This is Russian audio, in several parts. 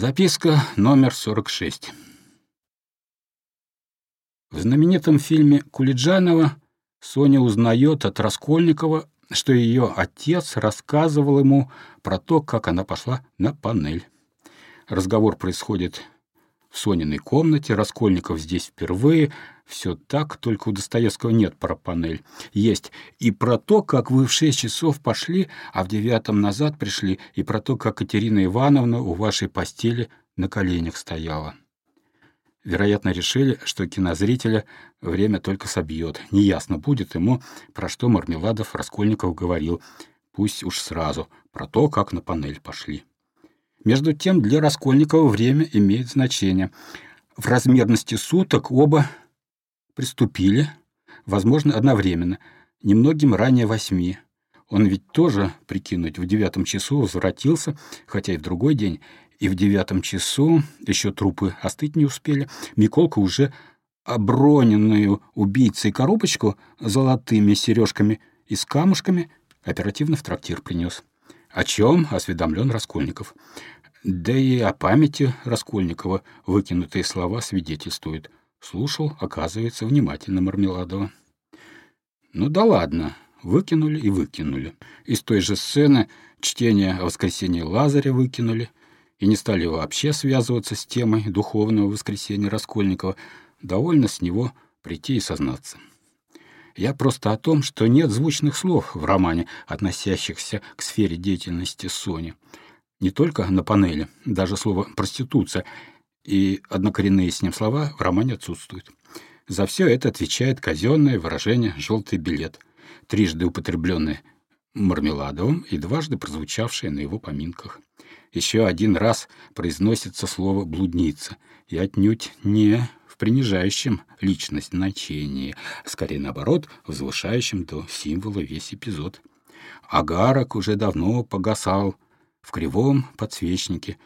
Записка номер 46. В знаменитом фильме Кулиджанова Соня узнает от Раскольникова, что ее отец рассказывал ему про то, как она пошла на панель. Разговор происходит в Сониной комнате, Раскольников здесь впервые. Все так, только у Достоевского нет про панель. Есть и про то, как вы в шесть часов пошли, а в девятом назад пришли, и про то, как Катерина Ивановна у вашей постели на коленях стояла. Вероятно, решили, что кинозрителя время только собьет. Неясно будет ему, про что Мармеладов Раскольников говорил. Пусть уж сразу, про то, как на панель пошли. Между тем, для Раскольникова время имеет значение. В размерности суток оба приступили, возможно, одновременно, немногим ранее восьми. Он ведь тоже, прикинуть, в девятом часу возвратился, хотя и в другой день, и в девятом часу еще трупы остыть не успели. Миколка уже оброненную убийцей коробочку золотыми сережками и с камушками оперативно в трактир принес о чем осведомлен Раскольников. Да и о памяти Раскольникова выкинутые слова свидетельствуют. Слушал, оказывается, внимательно Мармеладова. Ну да ладно, выкинули и выкинули. Из той же сцены чтение о воскресении Лазаря выкинули и не стали вообще связываться с темой духовного воскресения Раскольникова, довольно с него прийти и сознаться. Я просто о том, что нет звучных слов в романе, относящихся к сфере деятельности Сони. Не только на панели, даже слово «проституция» и однокоренные с ним слова в романе отсутствуют. За все это отвечает казенное выражение «желтый билет», трижды употребленное Мармеладовым и дважды прозвучавшее на его поминках. Еще один раз произносится слово «блудница», и отнюдь не принижающем личность значении, скорее наоборот, возвышающем до символа весь эпизод. Агарок уже давно погасал в кривом подсвечнике,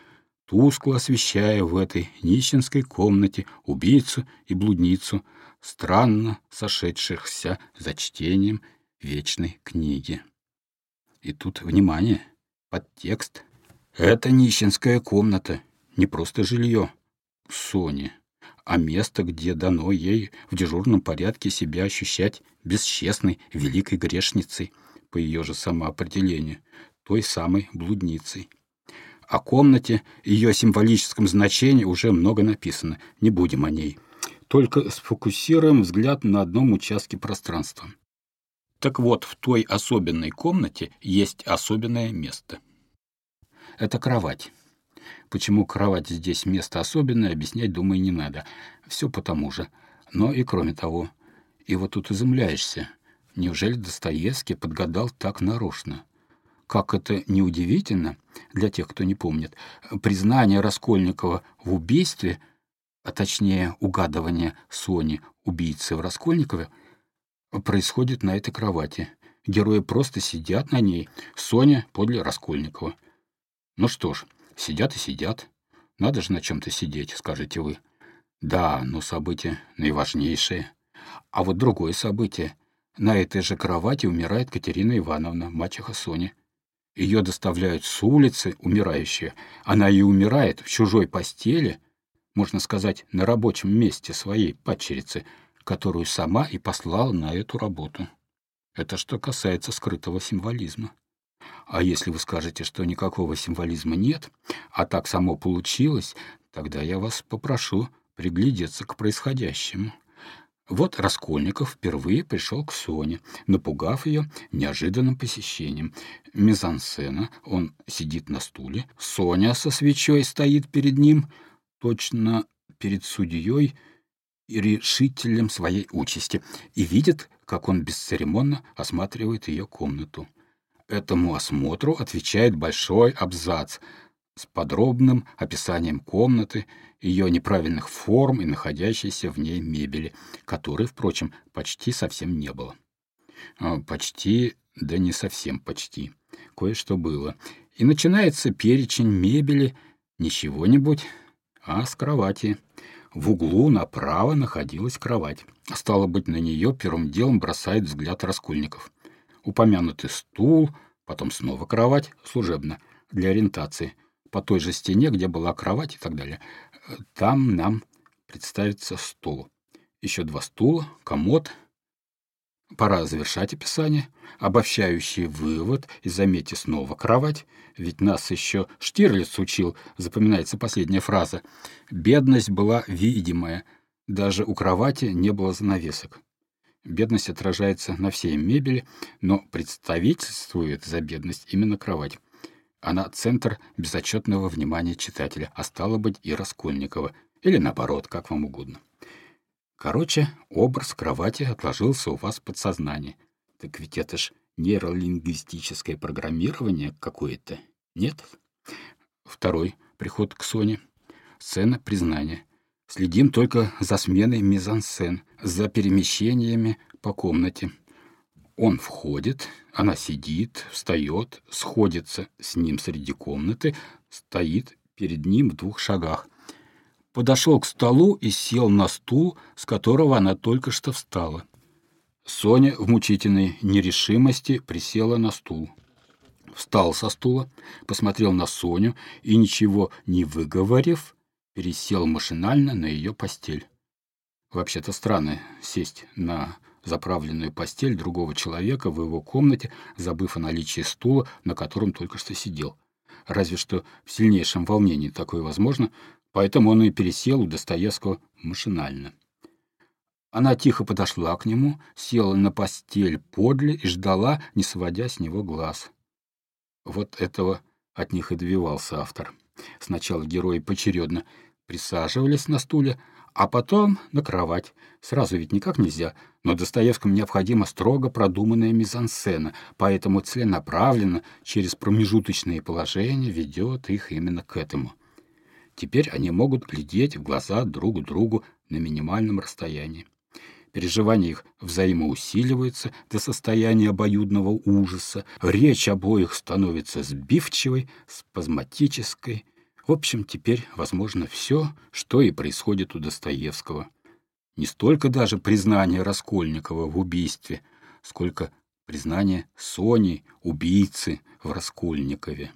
тускло освещая в этой нищенской комнате убийцу и блудницу, странно сошедшихся за чтением вечной книги. И тут, внимание, подтекст. Это нищенская комната, не просто жилье. Соня а место, где дано ей в дежурном порядке себя ощущать бесчестной, великой грешницей, по ее же самоопределению, той самой блудницей. О комнате, ее символическом значении уже много написано, не будем о ней. Только сфокусируем взгляд на одном участке пространства. Так вот, в той особенной комнате есть особенное место. Это кровать. Почему кровать здесь место особенное, объяснять, думаю, не надо. Все потому же. Но и кроме того. И вот тут изумляешься. Неужели Достоевский подгадал так нарочно? Как это неудивительно для тех, кто не помнит, признание Раскольникова в убийстве, а точнее угадывание Сони, убийцы в Раскольникове, происходит на этой кровати. Герои просто сидят на ней, Соня подле Раскольникова. Ну что ж, Сидят и сидят. Надо же на чем-то сидеть, скажете вы. Да, но событие наиважнейшее. А вот другое событие. На этой же кровати умирает Катерина Ивановна, мачеха Сони. Ее доставляют с улицы, умирающая. Она и умирает в чужой постели, можно сказать, на рабочем месте своей падчерицы, которую сама и послала на эту работу. Это что касается скрытого символизма. А если вы скажете, что никакого символизма нет, а так само получилось, тогда я вас попрошу приглядеться к происходящему. Вот Раскольников впервые пришел к Соне, напугав ее неожиданным посещением. Мизансцена, он сидит на стуле, Соня со свечой стоит перед ним, точно перед судьей и решителем своей участи, и видит, как он бесцеремонно осматривает ее комнату. Этому осмотру отвечает большой абзац с подробным описанием комнаты, ее неправильных форм и находящейся в ней мебели, которой, впрочем, почти совсем не было. А, почти, да не совсем почти. Кое-что было. И начинается перечень мебели не чего-нибудь, а с кровати. В углу направо находилась кровать. Стало быть, на нее первым делом бросает взгляд Раскольников упомянутый стул, потом снова кровать, служебно, для ориентации, по той же стене, где была кровать и так далее. Там нам представится стул. Еще два стула, комод. Пора завершать описание. Обобщающий вывод, и заметьте снова кровать, ведь нас еще Штирлиц учил, запоминается последняя фраза. Бедность была видимая, даже у кровати не было занавесок. Бедность отражается на всей мебели, но представительствует за бедность именно кровать. Она центр безотчетного внимания читателя, а стало быть и Раскольникова, или наоборот, как вам угодно. Короче, образ кровати отложился у вас в подсознании. Так ведь это ж нейролингвистическое программирование какое-то, нет? Второй приход к Соне. Сцена признания. Следим только за сменой мизансцен, за перемещениями по комнате. Он входит, она сидит, встает, сходится с ним среди комнаты, стоит перед ним в двух шагах. Подошел к столу и сел на стул, с которого она только что встала. Соня в мучительной нерешимости присела на стул. Встал со стула, посмотрел на Соню и, ничего не выговорив, пересел машинально на ее постель. Вообще-то странно сесть на заправленную постель другого человека в его комнате, забыв о наличии стула, на котором только что сидел. Разве что в сильнейшем волнении такое возможно, поэтому он и пересел у Достоевского машинально. Она тихо подошла к нему, села на постель подле и ждала, не сводя с него глаз. Вот этого от них и добивался автор. Сначала герои поочередно присаживались на стуле, а потом на кровать. Сразу ведь никак нельзя, но Достоевскому необходима строго продуманная мизансцена, поэтому целенаправленно через промежуточные положения ведет их именно к этому. Теперь они могут глядеть в глаза друг другу на минимальном расстоянии. Переживания их взаимоусиливаются до состояния обоюдного ужаса, речь обоих становится сбивчивой, спазматической, в общем, теперь возможно все, что и происходит у Достоевского. Не столько даже признание Раскольникова в убийстве, сколько признание Сони, убийцы в Раскольникове.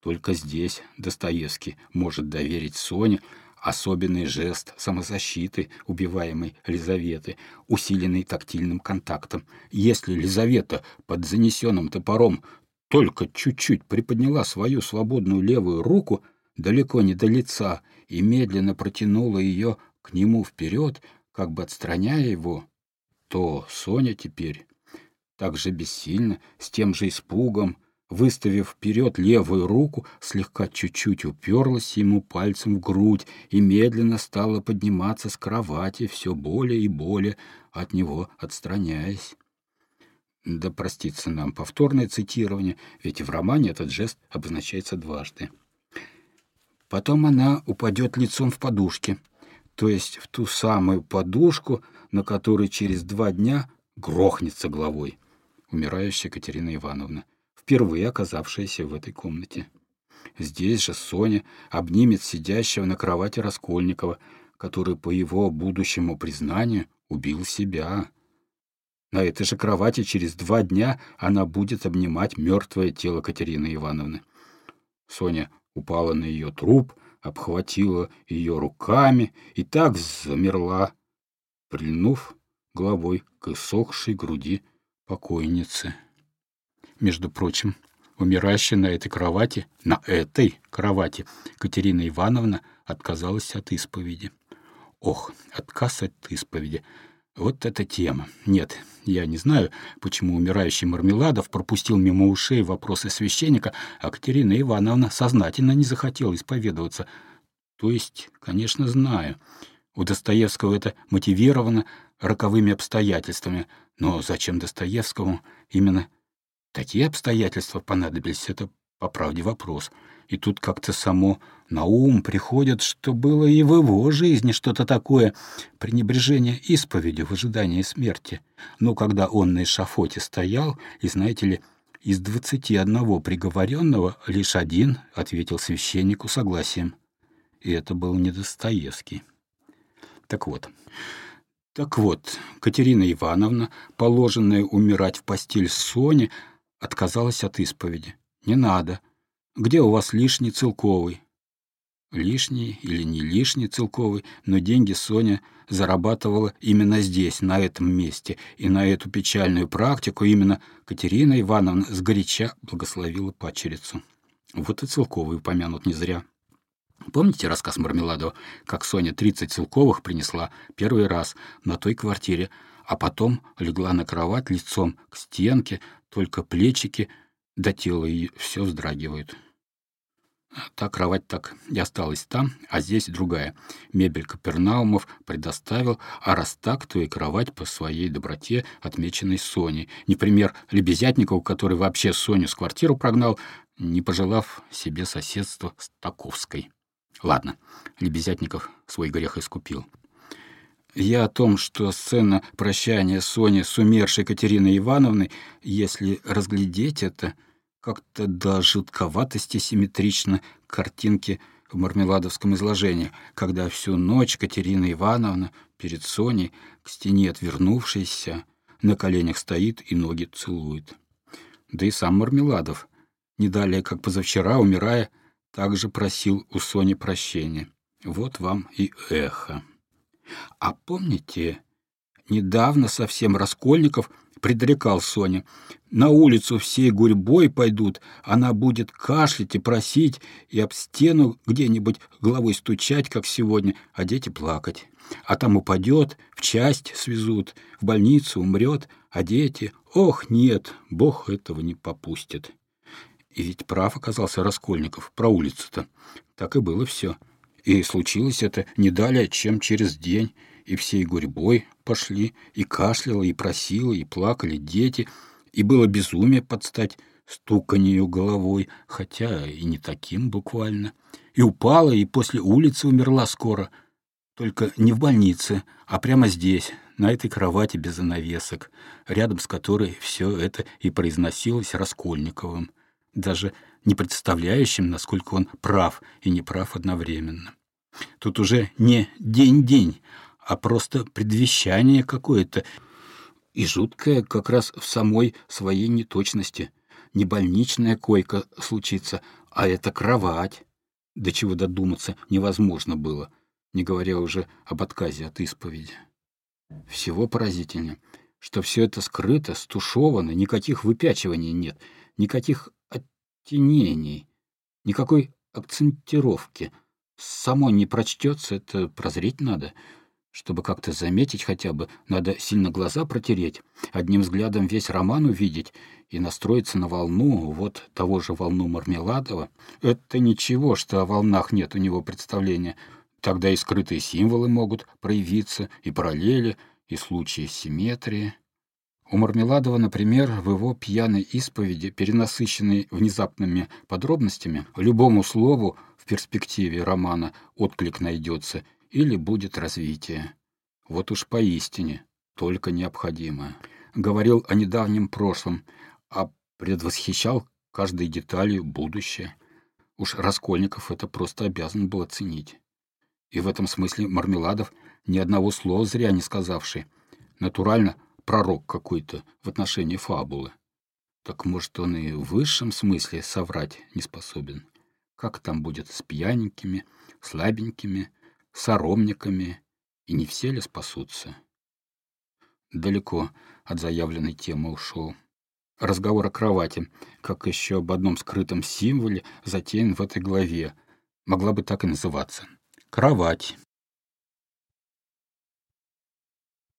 Только здесь Достоевский может доверить Соне особенный жест самозащиты убиваемой Лизаветы, усиленный тактильным контактом. Если Лизавета под занесенным топором только чуть-чуть приподняла свою свободную левую руку, далеко не до лица, и медленно протянула ее к нему вперед, как бы отстраняя его, то Соня теперь так же бессильно, с тем же испугом, выставив вперед левую руку, слегка чуть-чуть уперлась ему пальцем в грудь и медленно стала подниматься с кровати, все более и более от него отстраняясь. Да простится нам повторное цитирование, ведь в романе этот жест обозначается дважды. Потом она упадет лицом в подушке, то есть в ту самую подушку, на которой через два дня грохнется головой умирающая Катерина Ивановна, впервые оказавшаяся в этой комнате. Здесь же Соня обнимет сидящего на кровати Раскольникова, который, по его будущему признанию, убил себя. На этой же кровати через два дня она будет обнимать мертвое тело Катерины Ивановны. Соня упала на ее труп, обхватила ее руками и так замерла, прильнув головой к иссохшей груди покойницы. Между прочим, умирающая на этой кровати, на этой кровати, Катерина Ивановна отказалась от исповеди. Ох, отказ от исповеди — вот эта тема. Нет, я не знаю, почему умирающий Мармеладов пропустил мимо ушей вопросы священника, а Катерина Ивановна сознательно не захотела исповедоваться. То есть, конечно, знаю. У Достоевского это мотивировано роковыми обстоятельствами, но зачем Достоевскому именно такие обстоятельства понадобились, это по правде вопрос. И тут как-то само на ум приходит, что было и в его жизни что-то такое пренебрежение исповедью в ожидании смерти. Но когда он на эшафоте стоял, и, знаете ли, из двадцати одного приговоренного лишь один ответил священнику согласием. И это был не Достоевский. Так вот, так вот, Катерина Ивановна, положенная умирать в постель Соней, отказалась от исповеди. Не надо. где у вас лишний целковый?» Лишний или не лишний целковый, но деньги Соня зарабатывала именно здесь, на этом месте, и на эту печальную практику именно Катерина Ивановна сгоряча благословила пачерицу. Вот и целковый упомянут не зря. Помните рассказ Мармеладова, как Соня 30 целковых принесла первый раз на той квартире, а потом легла на кровать лицом к стенке, только плечики до тела и все вздрагивают. Та кровать так и осталась там, а здесь другая. Мебель Капернаумов предоставил, а раз так, то и кровать по своей доброте, отмеченной Соней. Не пример Лебезятникову, который вообще Соню с квартиру прогнал, не пожелав себе соседства с Таковской. Ладно, Лебезятников свой грех искупил. Я о том, что сцена прощания Сони с умершей Катериной Ивановной, если разглядеть это, как-то до жутковатости симметрично картинке в мармеладовском изложении, когда всю ночь Катерина Ивановна перед Соней, к стене отвернувшейся, на коленях стоит и ноги целует. Да и сам Мармеладов, не далее, как позавчера, умирая, также просил у Сони прощения. Вот вам и эхо. А помните, недавно совсем Раскольников предрекал Соне, на улицу всей гурьбой пойдут, она будет кашлять и просить, и об стену где-нибудь головой стучать, как сегодня, а дети плакать. А там упадет, в часть свезут, в больницу умрет, а дети... Ох, нет, Бог этого не попустит. И ведь прав оказался Раскольников про улицу-то. Так и было все. И случилось это не далее, чем через день, и всей гурьбой пошли, и кашляла, и просила, и плакали дети, и было безумие подстать стуканью головой, хотя и не таким буквально. И упала, и после улицы умерла скоро, только не в больнице, а прямо здесь, на этой кровати без занавесок, рядом с которой все это и произносилось Раскольниковым даже не представляющим, насколько он прав и неправ одновременно. Тут уже не день-день, а просто предвещание какое-то, и жуткое как раз в самой своей неточности. Не больничная койка случится, а это кровать. До чего додуматься невозможно было, не говоря уже об отказе от исповеди. Всего поразительнее, что все это скрыто, стушевано, никаких выпячиваний нет, никаких оттенений, никакой акцентировки. Само не прочтется, это прозреть надо. Чтобы как-то заметить хотя бы, надо сильно глаза протереть, одним взглядом весь роман увидеть и настроиться на волну, вот того же волну Мармеладова. Это ничего, что о волнах нет у него представления. Тогда и скрытые символы могут проявиться, и параллели, и случаи симметрии. У Мармеладова, например, в его пьяной исповеди, перенасыщенной внезапными подробностями, любому слову в перспективе романа отклик найдется или будет развитие. Вот уж поистине, только необходимое. Говорил о недавнем прошлом, а предвосхищал каждой деталью будущее. Уж Раскольников это просто обязан был оценить. И в этом смысле Мармеладов ни одного слова зря не сказавший. Натурально пророк какой-то в отношении фабулы. Так может, он и в высшем смысле соврать не способен. Как там будет с пьяненькими, слабенькими, соромниками, и не все ли спасутся? Далеко от заявленной темы ушел. Разговор о кровати, как еще об одном скрытом символе, затеян в этой главе, могла бы так и называться. Кровать.